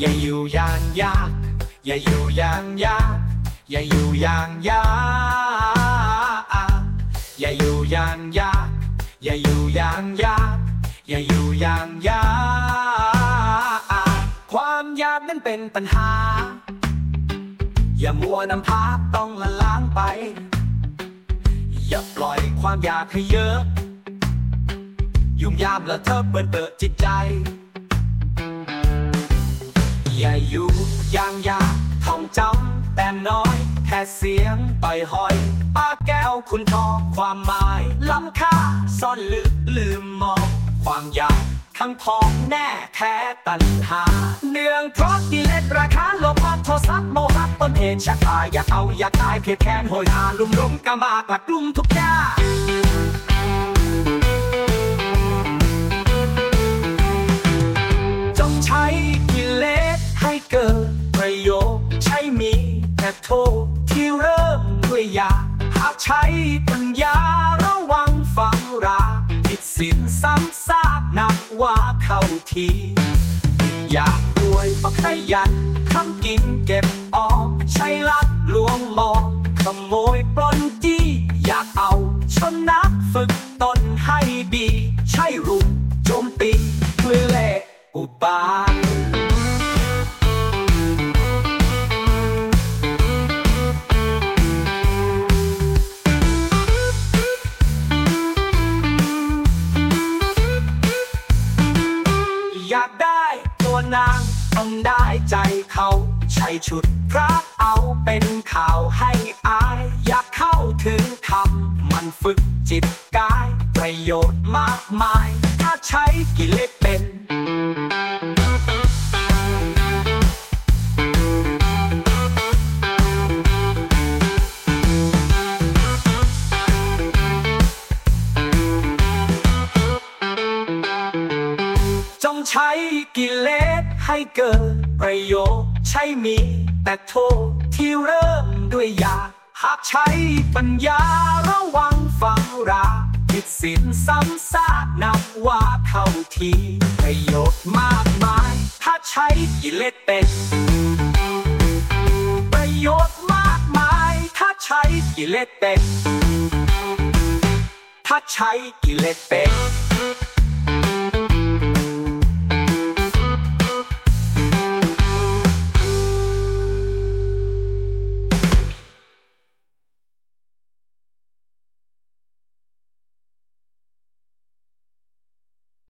อยู่อย่างยาก อย่าอยู่อย่างยาก อย่าอยู่อย่างยาก อย่าอยู่อย่างยาก อย่าอยู่อย่างยาก อย่าอยู่อย่างยาก ความยากนั้นเป็นปัญหา อย่ามัวนำพาต้องละล้างไป อย่าปล่อยความอยากให้เยอะ ยุ่งยามแล้วเธอเปิดเปิดจิตใจ อย่าอยู่ยางยากท่องจำแต่น้อย แค่เสียงต่อยหอยป้าแก้วคุณทองความหมายล้ำค่าซ่อนลึกลืมมอง ความอยากทั้งพองแน่แท้ตัณหา เนื่องเพราะกิเลสราคาโลภะโทสะโมหะต้นเหตุชักตาอยากเอาอยากตายเพียแค้นโหยหาลุ่มหลงกามากลัดกลุ่มทุกอย่าง แต่โทษที่เริ่มด้วยยา หากใช้ปัญญาระวังฝังราผิดศีลซ้ำซากนับว่าเข้าทีอยากรวยปักขยันทำกินเก็บออมใช้ลักลวงมองขโมยปล้นจี้อยากเอาชนนักฝึกตนให้ดี ใช่รุมโจมตีด้วยเล่อุบาย นางต้องได้ใจเขาใช้ชุดพระเอาเป็นข่าวให้อาย อยากเข้าถึงธรรมมันฝึกจิตกาย ประโยชน์มากมาย ถ้าใช้กิเลส ให้เกิดประโยชน์ใช่มี แต่โทษที่เริ่มด้วยยา หากใช้ปัญญาระวังฟังราผิดศีลซ้ำซากนับว่าเข้าทีประโยชน์มากมาย ถ้าใช้กิเลสเป็นประโยชน์มากมาย ถ้าใช้กิเลสเป็นถ้าใช้กิเลสเป็น